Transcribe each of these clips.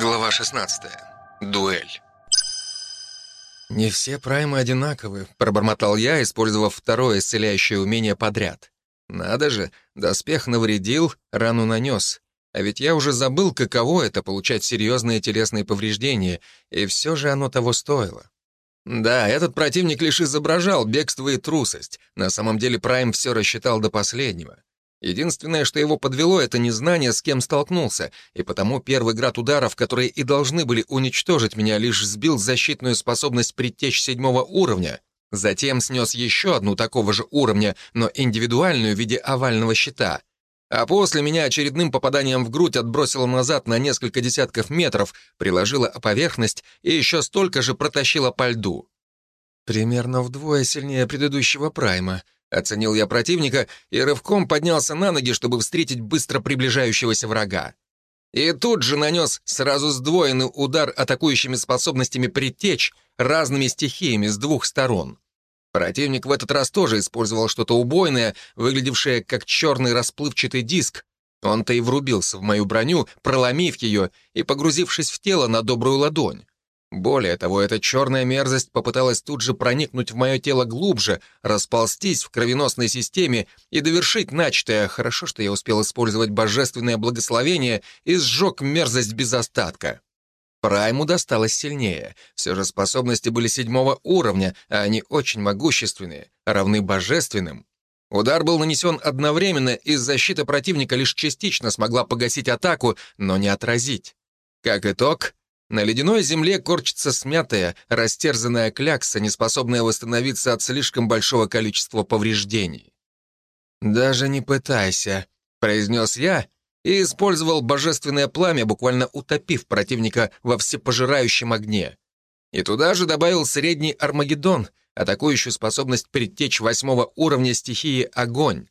Глава 16. Дуэль. «Не все праймы одинаковы», — пробормотал я, использовав второе исцеляющее умение подряд. «Надо же, доспех навредил, рану нанес. А ведь я уже забыл, каково это — получать серьезные телесные повреждения, и все же оно того стоило. Да, этот противник лишь изображал бегство и трусость. На самом деле Прайм все рассчитал до последнего. Единственное, что его подвело, это незнание, с кем столкнулся, и потому первый град ударов, которые и должны были уничтожить меня, лишь сбил защитную способность предтечь седьмого уровня, затем снес еще одну такого же уровня, но индивидуальную в виде овального щита. А после меня очередным попаданием в грудь отбросило назад на несколько десятков метров, приложила о поверхность и еще столько же протащила по льду. Примерно вдвое сильнее предыдущего прайма — Оценил я противника и рывком поднялся на ноги, чтобы встретить быстро приближающегося врага. И тут же нанес сразу сдвоенный удар атакующими способностями притечь разными стихиями с двух сторон. Противник в этот раз тоже использовал что-то убойное, выглядевшее как черный расплывчатый диск. Он-то и врубился в мою броню, проломив ее и погрузившись в тело на добрую ладонь. Более того, эта черная мерзость попыталась тут же проникнуть в мое тело глубже, расползтись в кровеносной системе и довершить начатое. Хорошо, что я успел использовать божественное благословение и сжег мерзость без остатка. Прайму досталось сильнее. Все же способности были седьмого уровня, а они очень могущественные, равны божественным. Удар был нанесен одновременно, и защита противника лишь частично смогла погасить атаку, но не отразить. Как итог, на ледяной земле корчится смятая, растерзанная клякса, неспособная восстановиться от слишком большого количества повреждений. «Даже не пытайся», — произнес я и использовал божественное пламя, буквально утопив противника во всепожирающем огне. И туда же добавил средний Армагеддон, атакующую способность предтечь восьмого уровня стихии огонь.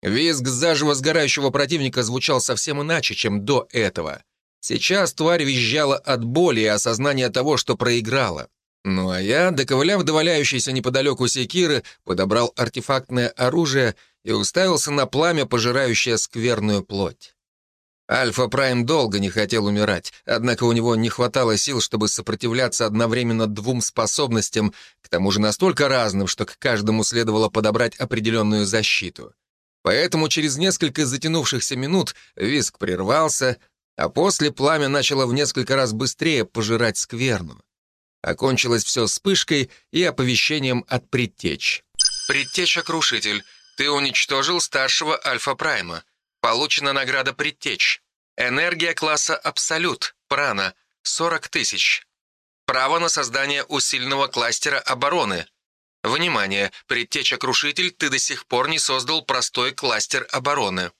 Визг заживо сгорающего противника звучал совсем иначе, чем до этого — Сейчас тварь визжала от боли и осознания того, что проиграла. Ну а я, доковыляв до валяющейся неподалеку секиры, подобрал артефактное оружие и уставился на пламя, пожирающее скверную плоть. Альфа Прайм долго не хотел умирать, однако у него не хватало сил, чтобы сопротивляться одновременно двум способностям, к тому же настолько разным, что к каждому следовало подобрать определенную защиту. Поэтому через несколько затянувшихся минут виск прервался, а после пламя начало в несколько раз быстрее пожирать скверну. Окончилось все вспышкой и оповещением от предтеч. «Предтеча-крушитель, ты уничтожил старшего Альфа-Прайма. Получена награда предтеч. Энергия класса Абсолют, прана, 40 тысяч. Право на создание усиленного кластера обороны. Внимание, предтеча-крушитель, ты до сих пор не создал простой кластер обороны.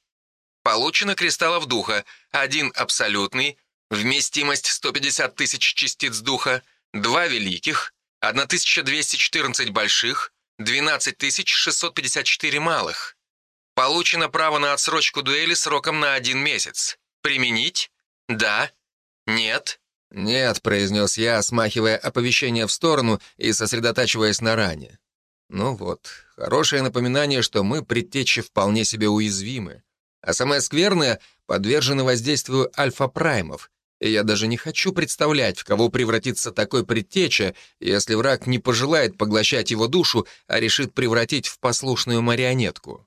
Получено кристаллов духа, один абсолютный, вместимость 150 тысяч частиц духа, два великих, 1214 больших, 12654 малых. Получено право на отсрочку дуэли сроком на один месяц. Применить? Да? Нет? «Нет», — произнес я, смахивая оповещение в сторону и сосредотачиваясь на ране. «Ну вот, хорошее напоминание, что мы, предтечи, вполне себе уязвимы. А самое скверное — подвержены воздействию альфа-праймов. И я даже не хочу представлять, в кого превратится такой предтеча, если враг не пожелает поглощать его душу, а решит превратить в послушную марионетку.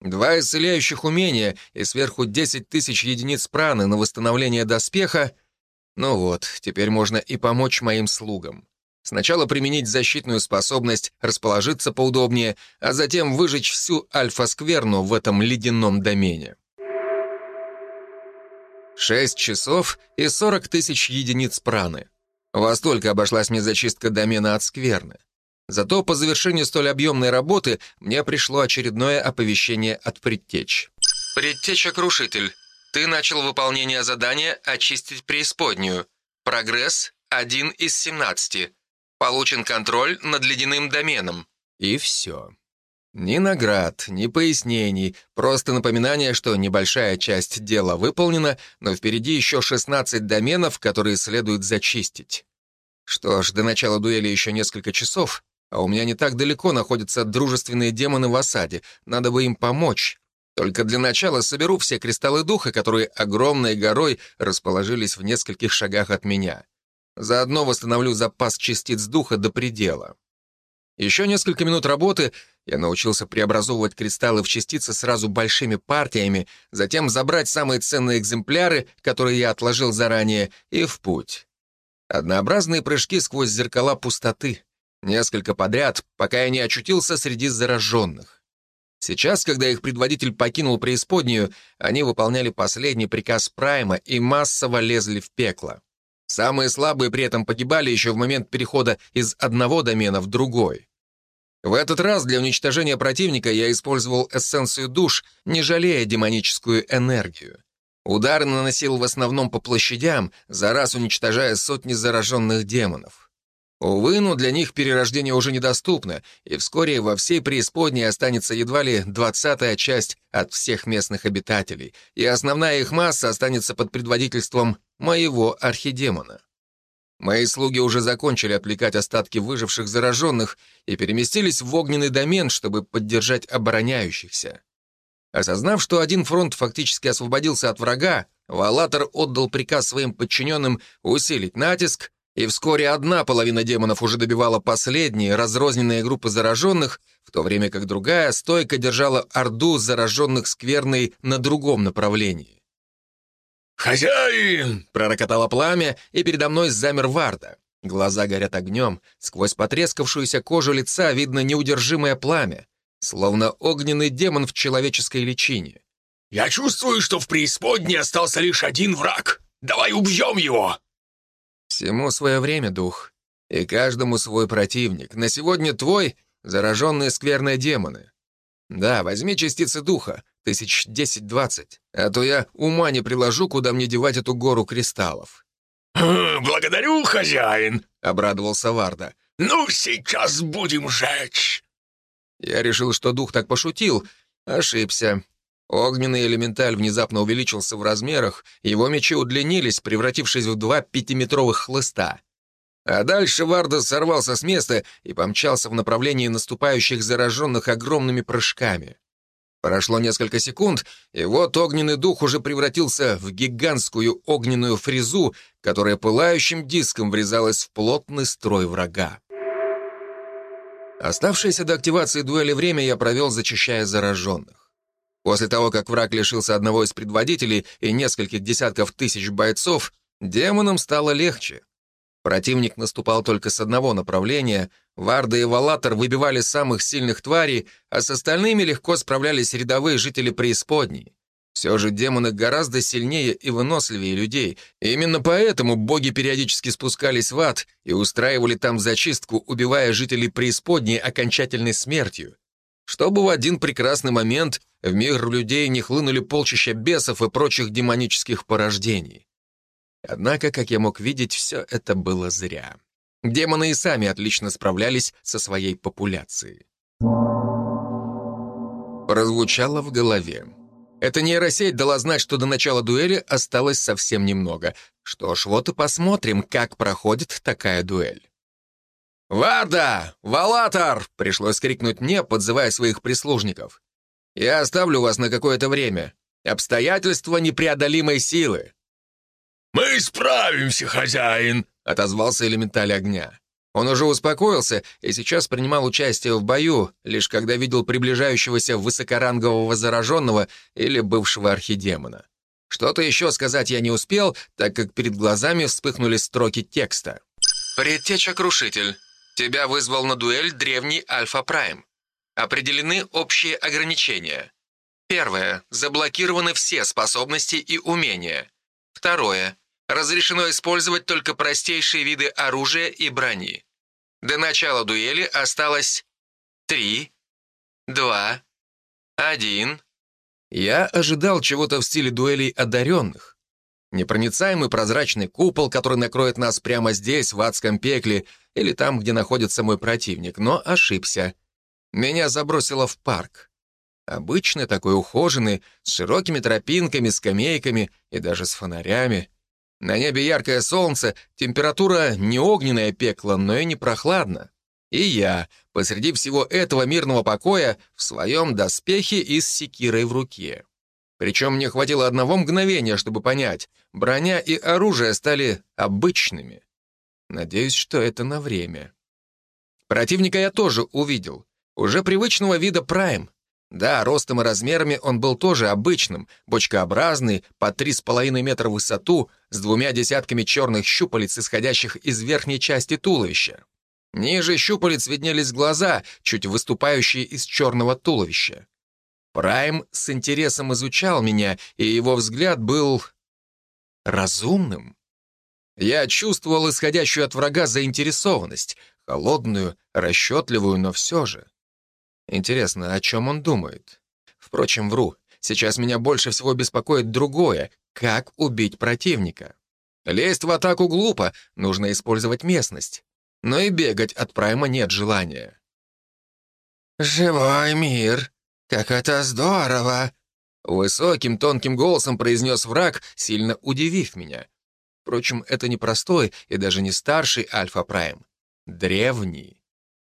Два исцеляющих умения и сверху 10 тысяч единиц праны на восстановление доспеха. Ну вот, теперь можно и помочь моим слугам. Сначала применить защитную способность, расположиться поудобнее, а затем выжечь всю альфа-скверну в этом ледяном домене. Шесть часов и сорок тысяч единиц праны. Во столько обошлась мне зачистка домена от скверны. Зато по завершении столь объемной работы мне пришло очередное оповещение от предтеч. «Предтеча-крушитель, ты начал выполнение задания «Очистить преисподнюю». Прогресс — один из семнадцати. Получен контроль над ледяным доменом». И все. Ни наград, ни пояснений, просто напоминание, что небольшая часть дела выполнена, но впереди еще 16 доменов, которые следует зачистить. Что ж, до начала дуэли еще несколько часов, а у меня не так далеко находятся дружественные демоны в осаде, надо бы им помочь. Только для начала соберу все кристаллы духа, которые огромной горой расположились в нескольких шагах от меня. Заодно восстановлю запас частиц духа до предела. Еще несколько минут работы я научился преобразовывать кристаллы в частицы сразу большими партиями, затем забрать самые ценные экземпляры, которые я отложил заранее, и в путь. Однообразные прыжки сквозь зеркала пустоты. Несколько подряд, пока я не очутился среди зараженных. Сейчас, когда их предводитель покинул преисподнюю, они выполняли последний приказ Прайма и массово лезли в пекло. Самые слабые при этом погибали еще в момент перехода из одного домена в другой. В этот раз для уничтожения противника я использовал эссенцию душ, не жалея демоническую энергию. Удары наносил в основном по площадям, за раз уничтожая сотни зараженных демонов. Увы, но для них перерождение уже недоступно, и вскоре во всей преисподней останется едва ли двадцатая часть от всех местных обитателей, и основная их масса останется под предводительством моего архидемона. Мои слуги уже закончили отвлекать остатки выживших зараженных и переместились в огненный домен, чтобы поддержать обороняющихся. Осознав, что один фронт фактически освободился от врага, Валатор отдал приказ своим подчиненным усилить натиск, и вскоре одна половина демонов уже добивала последние, разрозненные группы зараженных, в то время как другая стойко держала орду зараженных скверной на другом направлении. «Хозяин!» — пророкотало пламя, и передо мной замер Варда. Глаза горят огнем, сквозь потрескавшуюся кожу лица видно неудержимое пламя, словно огненный демон в человеческой личине. «Я чувствую, что в преисподней остался лишь один враг. Давай убьем его!» Всему свое время, дух. И каждому свой противник. На сегодня твой — зараженные скверные демоны. Да, возьми частицы духа, тысяч десять-двадцать, а то я ума не приложу, куда мне девать эту гору кристаллов. «Хм, «Благодарю, хозяин», — обрадовался Варда. «Ну, сейчас будем жечь». Я решил, что дух так пошутил. Ошибся. Огненный элементаль внезапно увеличился в размерах, его мечи удлинились, превратившись в два пятиметровых хлыста. А дальше Варда сорвался с места и помчался в направлении наступающих зараженных огромными прыжками. Прошло несколько секунд, и вот огненный дух уже превратился в гигантскую огненную фрезу, которая пылающим диском врезалась в плотный строй врага. Оставшееся до активации дуэли время я провел, зачищая зараженных. После того, как враг лишился одного из предводителей и нескольких десятков тысяч бойцов, демонам стало легче. Противник наступал только с одного направления, Варда и Валатор выбивали самых сильных тварей, а с остальными легко справлялись рядовые жители преисподней. Все же демоны гораздо сильнее и выносливее людей, именно поэтому боги периодически спускались в ад и устраивали там зачистку, убивая жителей преисподней окончательной смертью чтобы в один прекрасный момент в мир людей не хлынули полчища бесов и прочих демонических порождений. Однако, как я мог видеть, все это было зря. Демоны и сами отлично справлялись со своей популяцией. Прозвучало в голове. Эта нейросеть дала знать, что до начала дуэли осталось совсем немного. Что ж, вот и посмотрим, как проходит такая дуэль. «Варда! Валатор!» — пришлось крикнуть мне, подзывая своих прислужников. «Я оставлю вас на какое-то время. Обстоятельства непреодолимой силы». «Мы справимся, хозяин!» — отозвался элементаль огня. Он уже успокоился и сейчас принимал участие в бою, лишь когда видел приближающегося высокорангового зараженного или бывшего архидемона. Что-то еще сказать я не успел, так как перед глазами вспыхнули строки текста. «Предтеча-крушитель. Тебя вызвал на дуэль древний Альфа Прайм. Определены общие ограничения. Первое. Заблокированы все способности и умения. Второе. Разрешено использовать только простейшие виды оружия и брони. До начала дуэли осталось три, два, один. Я ожидал чего-то в стиле дуэлей одаренных. Непроницаемый прозрачный купол, который накроет нас прямо здесь, в адском пекле, или там, где находится мой противник, но ошибся. Меня забросило в парк. Обычный такой ухоженный, с широкими тропинками, скамейками и даже с фонарями. На небе яркое солнце, температура не огненное пекло, но и не прохладно. И я, посреди всего этого мирного покоя, в своем доспехе и с секирой в руке. Причем мне хватило одного мгновения, чтобы понять, броня и оружие стали обычными. Надеюсь, что это на время. Противника я тоже увидел. Уже привычного вида Прайм. Да, ростом и размерами он был тоже обычным, бочкообразный, по три с половиной метра в высоту, с двумя десятками черных щупалец, исходящих из верхней части туловища. Ниже щупалец виднелись глаза, чуть выступающие из черного туловища. Прайм с интересом изучал меня, и его взгляд был... разумным. Я чувствовал исходящую от врага заинтересованность, холодную, расчетливую, но все же. Интересно, о чем он думает? Впрочем, вру. Сейчас меня больше всего беспокоит другое — как убить противника. Лезть в атаку глупо, нужно использовать местность. Но и бегать от Прайма нет желания. «Живой мир! Как это здорово!» Высоким, тонким голосом произнес враг, сильно удивив меня. Впрочем, это не простой и даже не старший Альфа-Прайм. Древний.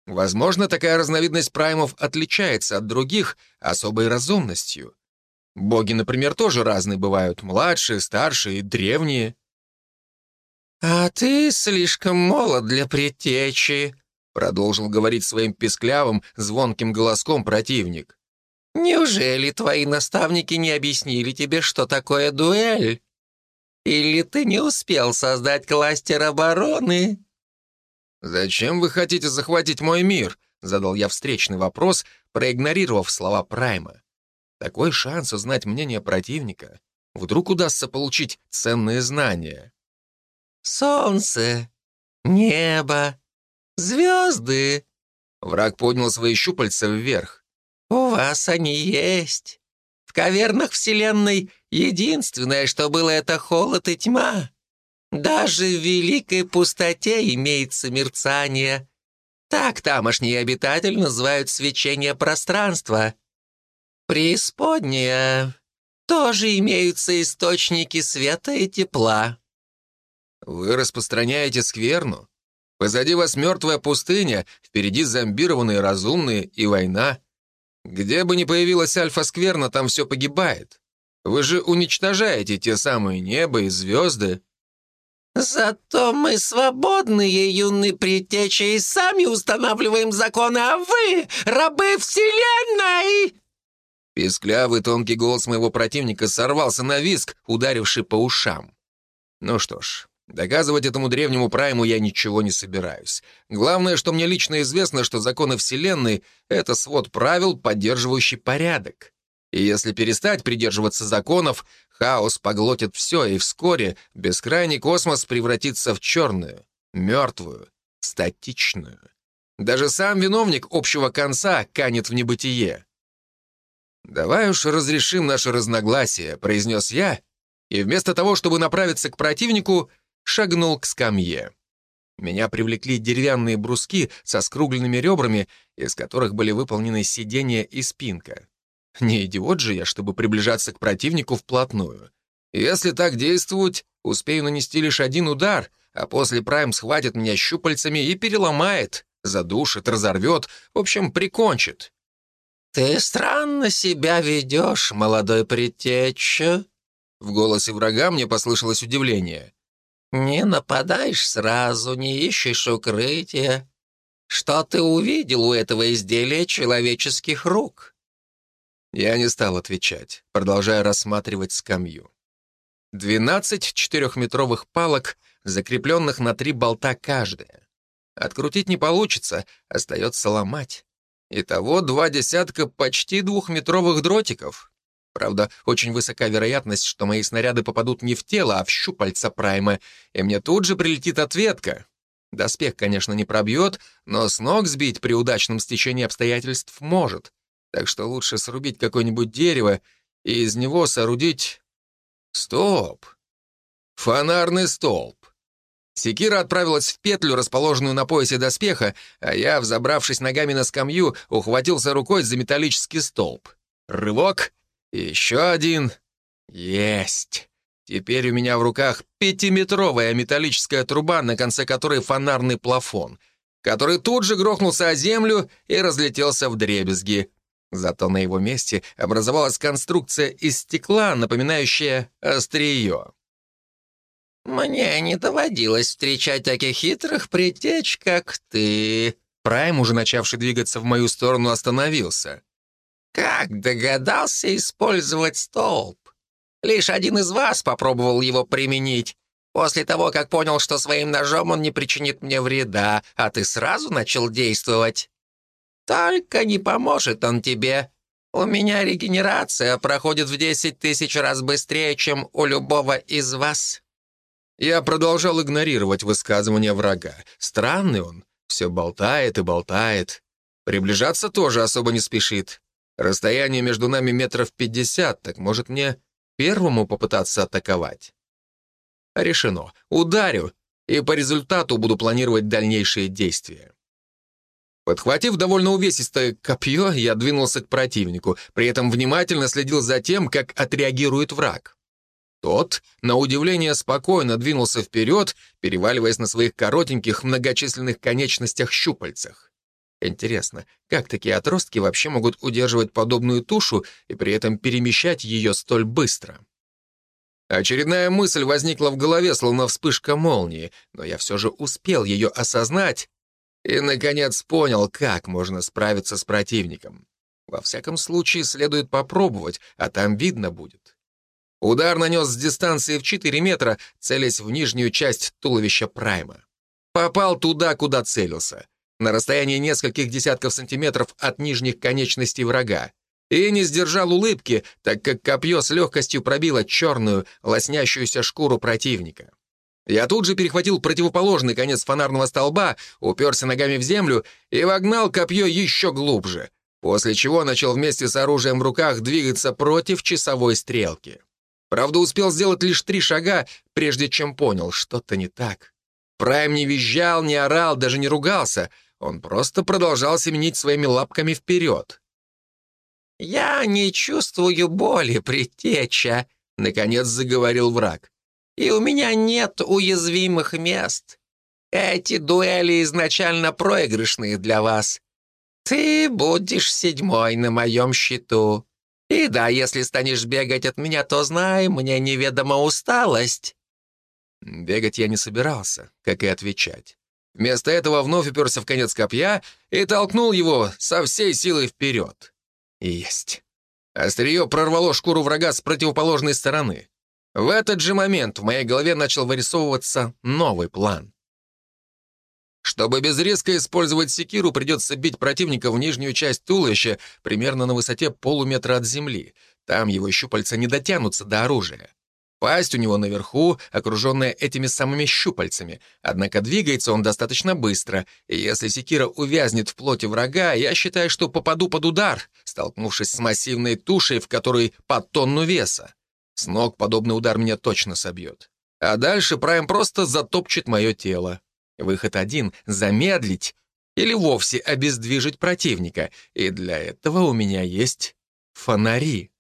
Возможно, такая разновидность праймов отличается от других особой разумностью. Боги, например, тоже разные бывают, младшие, старшие, древние. «А ты слишком молод для предтечи», — продолжил говорить своим песклявым, звонким голоском противник. «Неужели твои наставники не объяснили тебе, что такое дуэль? Или ты не успел создать кластер обороны?» «Зачем вы хотите захватить мой мир?» — задал я встречный вопрос, проигнорировав слова Прайма. Такой шанс узнать мнение противника. Вдруг удастся получить ценные знания. «Солнце, небо, звезды». Враг поднял свои щупальца вверх. «У вас они есть. В кавернах Вселенной единственное, что было, это холод и тьма. Даже в великой пустоте имеется мерцание. Так тамошние обитатели называют свечение пространства. Преисподняя тоже имеются источники света и тепла. Вы распространяете скверну? Позади вас мертвая пустыня, впереди зомбированные разумные и война. Где бы ни появилась альфа-скверна, там все погибает. Вы же уничтожаете те самые небо и звезды. «Зато мы свободные, юные предтечи, и сами устанавливаем законы, а вы — рабы Вселенной!» Песклявый тонкий голос моего противника сорвался на виск, ударивший по ушам. Ну что ж, доказывать этому древнему прайму я ничего не собираюсь. Главное, что мне лично известно, что законы Вселенной — это свод правил, поддерживающий порядок. И если перестать придерживаться законов, хаос поглотит все, и вскоре бескрайний космос превратится в черную, мертвую, статичную. Даже сам виновник общего конца канет в небытие. «Давай уж разрешим наше разногласие», — произнес я, и вместо того, чтобы направиться к противнику, шагнул к скамье. Меня привлекли деревянные бруски со скругленными ребрами, из которых были выполнены сиденья и спинка. Не идиот же я, чтобы приближаться к противнику вплотную. Если так действовать, успею нанести лишь один удар, а после Прайм схватит меня щупальцами и переломает, задушит, разорвет, в общем, прикончит. «Ты странно себя ведешь, молодой предтеча». В голосе врага мне послышалось удивление. «Не нападаешь сразу, не ищешь укрытия. Что ты увидел у этого изделия человеческих рук?» Я не стал отвечать, продолжая рассматривать скамью. Двенадцать четырехметровых палок, закрепленных на три болта каждая. Открутить не получится, остается ломать. Итого два десятка почти двухметровых дротиков. Правда, очень высока вероятность, что мои снаряды попадут не в тело, а в щупальца Прайма, и мне тут же прилетит ответка. Доспех, конечно, не пробьет, но с ног сбить при удачном стечении обстоятельств может так что лучше срубить какое-нибудь дерево и из него соорудить... Стоп! Фонарный столб. Секира отправилась в петлю, расположенную на поясе доспеха, а я, взобравшись ногами на скамью, ухватился рукой за металлический столб. Рывок. Еще один. Есть. Теперь у меня в руках пятиметровая металлическая труба, на конце которой фонарный плафон — который тут же грохнулся о землю и разлетелся в дребезги. Зато на его месте образовалась конструкция из стекла, напоминающая острие. «Мне не доводилось встречать таких хитрых притеч, как ты». Прайм, уже начавший двигаться в мою сторону, остановился. «Как догадался использовать столб? Лишь один из вас попробовал его применить. После того, как понял, что своим ножом он не причинит мне вреда, а ты сразу начал действовать. Только не поможет он тебе. У меня регенерация проходит в десять тысяч раз быстрее, чем у любого из вас». Я продолжал игнорировать высказывания врага. Странный он, все болтает и болтает. Приближаться тоже особо не спешит. Расстояние между нами метров пятьдесят, так может мне первому попытаться атаковать? Решено. Ударю, и по результату буду планировать дальнейшие действия. Подхватив довольно увесистое копье, я двинулся к противнику, при этом внимательно следил за тем, как отреагирует враг. Тот, на удивление, спокойно двинулся вперед, переваливаясь на своих коротеньких многочисленных конечностях щупальцах. Интересно, как такие отростки вообще могут удерживать подобную тушу и при этом перемещать ее столь быстро? Очередная мысль возникла в голове, словно вспышка молнии, но я все же успел ее осознать и, наконец, понял, как можно справиться с противником. Во всяком случае, следует попробовать, а там видно будет. Удар нанес с дистанции в 4 метра, целясь в нижнюю часть туловища Прайма. Попал туда, куда целился, на расстоянии нескольких десятков сантиметров от нижних конечностей врага. И не сдержал улыбки, так как копье с легкостью пробило черную, лоснящуюся шкуру противника. Я тут же перехватил противоположный конец фонарного столба, уперся ногами в землю и вогнал копье еще глубже, после чего начал вместе с оружием в руках двигаться против часовой стрелки. Правда, успел сделать лишь три шага, прежде чем понял, что-то не так. Прайм не визжал, не орал, даже не ругался. Он просто продолжал семенить своими лапками вперед. «Я не чувствую боли, предтеча», — наконец заговорил враг. «И у меня нет уязвимых мест. Эти дуэли изначально проигрышные для вас. Ты будешь седьмой на моем счету. И да, если станешь бегать от меня, то знай, мне неведома усталость». Бегать я не собирался, как и отвечать. Вместо этого вновь уперся в конец копья и толкнул его со всей силой вперед. Есть. Острие прорвало шкуру врага с противоположной стороны. В этот же момент в моей голове начал вырисовываться новый план. Чтобы без риска использовать секиру, придется бить противника в нижнюю часть туловища примерно на высоте полуметра от земли. Там его щупальца не дотянутся до оружия. Пасть у него наверху, окруженная этими самыми щупальцами. Однако двигается он достаточно быстро, и если секира увязнет в плоти врага, я считаю, что попаду под удар, столкнувшись с массивной тушей, в которой под тонну веса. С ног подобный удар меня точно собьет. А дальше Прайм просто затопчет мое тело. Выход один — замедлить или вовсе обездвижить противника, и для этого у меня есть фонари.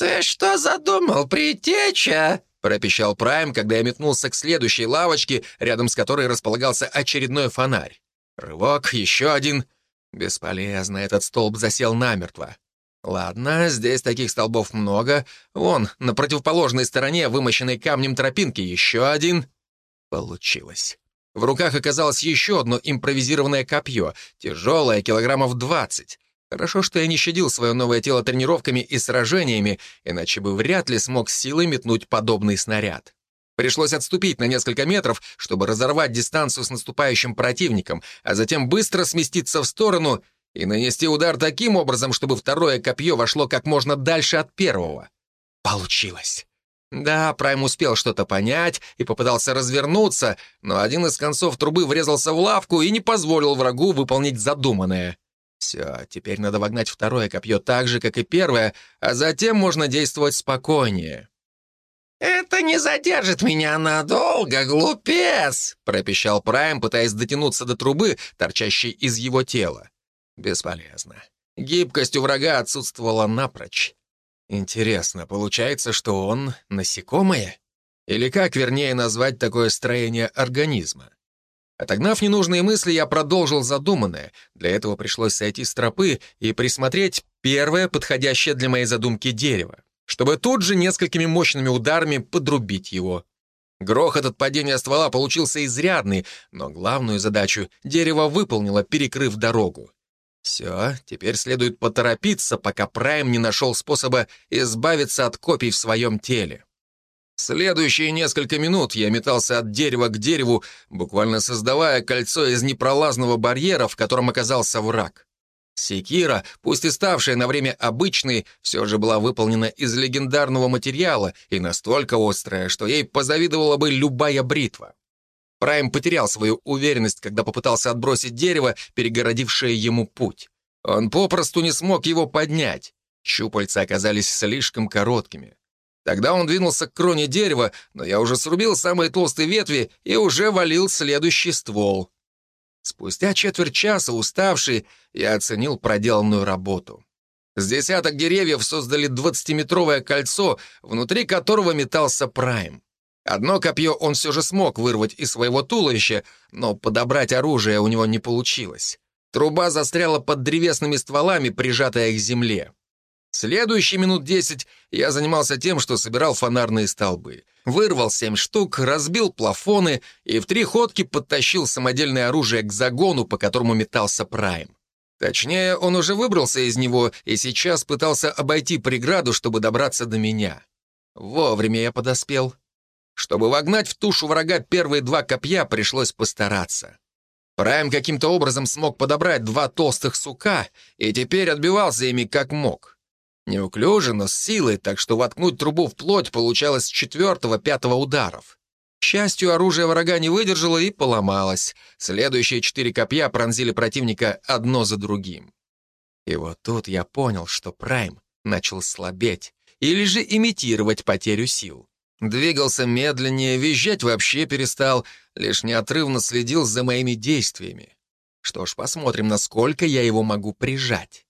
«Ты что задумал, притеча?» — пропищал Прайм, когда я метнулся к следующей лавочке, рядом с которой располагался очередной фонарь. Рывок, еще один. Бесполезно, этот столб засел намертво. Ладно, здесь таких столбов много. Вон, на противоположной стороне, вымощенной камнем тропинки, еще один. Получилось. В руках оказалось еще одно импровизированное копье, тяжелое, килограммов двадцать. Хорошо, что я не щадил свое новое тело тренировками и сражениями, иначе бы вряд ли смог силой метнуть подобный снаряд. Пришлось отступить на несколько метров, чтобы разорвать дистанцию с наступающим противником, а затем быстро сместиться в сторону и нанести удар таким образом, чтобы второе копье вошло как можно дальше от первого. Получилось. Да, Прайм успел что-то понять и попытался развернуться, но один из концов трубы врезался в лавку и не позволил врагу выполнить задуманное. Все, теперь надо вогнать второе копье так же, как и первое, а затем можно действовать спокойнее. «Это не задержит меня надолго, глупец!» — пропищал Прайм, пытаясь дотянуться до трубы, торчащей из его тела. Бесполезно. Гибкость у врага отсутствовала напрочь. Интересно, получается, что он насекомое? Или как вернее назвать такое строение организма? Отогнав ненужные мысли, я продолжил задуманное. Для этого пришлось сойти с тропы и присмотреть первое подходящее для моей задумки дерево, чтобы тут же несколькими мощными ударами подрубить его. Грохот от падения ствола получился изрядный, но главную задачу дерево выполнило, перекрыв дорогу. Все, теперь следует поторопиться, пока Прайм не нашел способа избавиться от копий в своем теле. Следующие несколько минут я метался от дерева к дереву, буквально создавая кольцо из непролазного барьера, в котором оказался враг. Секира, пусть и ставшая на время обычной, все же была выполнена из легендарного материала и настолько острая, что ей позавидовала бы любая бритва. Прайм потерял свою уверенность, когда попытался отбросить дерево, перегородившее ему путь. Он попросту не смог его поднять. Щупальца оказались слишком короткими. Тогда он двинулся к кроне дерева, но я уже срубил самые толстые ветви и уже валил следующий ствол. Спустя четверть часа, уставший, я оценил проделанную работу. С десяток деревьев создали 20-метровое кольцо, внутри которого метался Прайм. Одно копье он все же смог вырвать из своего туловища, но подобрать оружие у него не получилось. Труба застряла под древесными стволами, прижатая к земле. Следующие минут десять я занимался тем, что собирал фонарные столбы. Вырвал семь штук, разбил плафоны и в три ходки подтащил самодельное оружие к загону, по которому метался Прайм. Точнее, он уже выбрался из него и сейчас пытался обойти преграду, чтобы добраться до меня. Вовремя я подоспел. Чтобы вогнать в тушу врага первые два копья, пришлось постараться. Прайм каким-то образом смог подобрать два толстых сука и теперь отбивался ими как мог. Неуклюже, но с силой, так что воткнуть трубу в плоть получалось с четвертого-пятого ударов. К счастью, оружие врага не выдержало и поломалось. Следующие четыре копья пронзили противника одно за другим. И вот тут я понял, что Прайм начал слабеть или же имитировать потерю сил. Двигался медленнее, визжать вообще перестал, лишь неотрывно следил за моими действиями. Что ж, посмотрим, насколько я его могу прижать.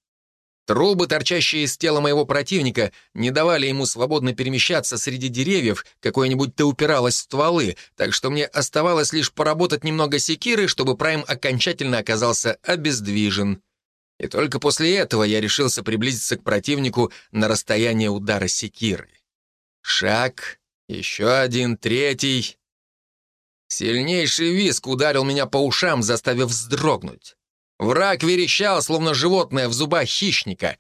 Трубы, торчащие из тела моего противника, не давали ему свободно перемещаться среди деревьев, какое-нибудь-то упиралось в стволы, так что мне оставалось лишь поработать немного секиры, чтобы Прайм окончательно оказался обездвижен. И только после этого я решился приблизиться к противнику на расстояние удара секиры. Шаг, еще один, третий. Сильнейший виск ударил меня по ушам, заставив вздрогнуть. Враг верещал, словно животное в зубах хищника.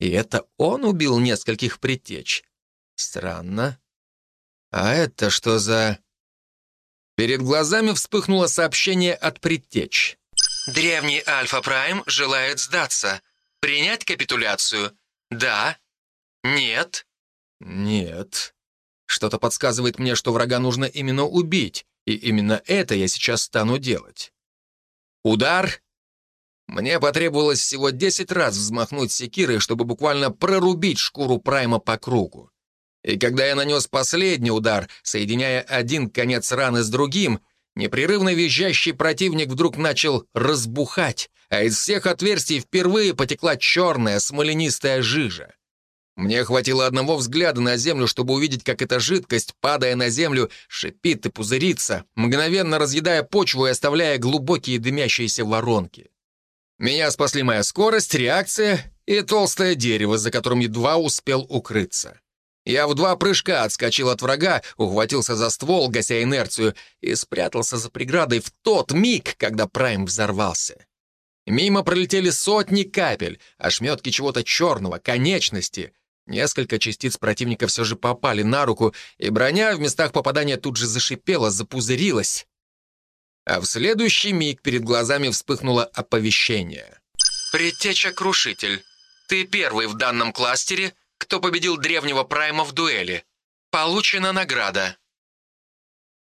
И это он убил нескольких предтеч. Странно. А это что за... Перед глазами вспыхнуло сообщение от предтеч. «Древний Альфа Прайм желает сдаться. Принять капитуляцию? Да? Нет?» «Нет. Что-то подсказывает мне, что врага нужно именно убить, и именно это я сейчас стану делать. Удар. Мне потребовалось всего 10 раз взмахнуть секирой, чтобы буквально прорубить шкуру Прайма по кругу. И когда я нанес последний удар, соединяя один конец раны с другим, непрерывно визжащий противник вдруг начал разбухать, а из всех отверстий впервые потекла черная смоленистая жижа. Мне хватило одного взгляда на землю, чтобы увидеть, как эта жидкость, падая на землю, шипит и пузырится, мгновенно разъедая почву и оставляя глубокие дымящиеся воронки. Меня спасли моя скорость, реакция и толстое дерево, за которым едва успел укрыться. Я в два прыжка отскочил от врага, ухватился за ствол, гася инерцию, и спрятался за преградой в тот миг, когда Прайм взорвался. Мимо пролетели сотни капель, ошметки чего-то черного, конечности, Несколько частиц противника все же попали на руку, и броня в местах попадания тут же зашипела, запузырилась. А в следующий миг перед глазами вспыхнуло оповещение. «Предтеча-крушитель. Ты первый в данном кластере, кто победил древнего Прайма в дуэли. Получена награда».